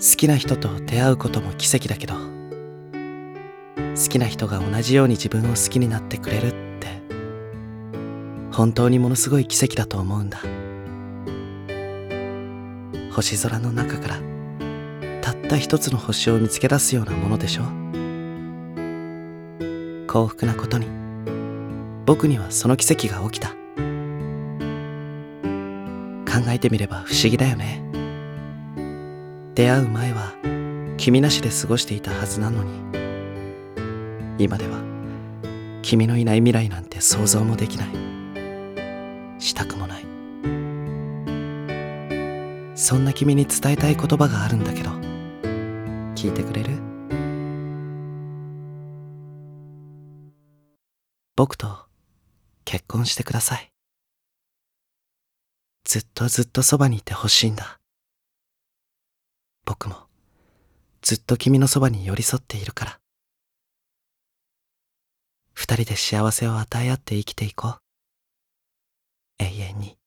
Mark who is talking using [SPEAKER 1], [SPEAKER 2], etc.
[SPEAKER 1] 好きな人と出会うことも奇跡だけど好きな人が同じように自分を好きになってくれるって本当にものすごい奇跡だと思うんだ。星空の中からたった一つの星を見つけ出すようなものでしょ。幸福なことに僕にはその奇跡が起きた。考えてみれば不思議だよね。出会う前は君なしで過ごしていたはずなのに。今では君のいない未来なんて想像もできない。したくもない。そんな君に伝えたい言葉があるんだけど。聞いてくれる？僕と結婚してください。ずっとずっとそばにいてほしいんだ。僕もずっと君のそばに寄り添っているから。二人で幸せを与え合って生きていこう。永遠に。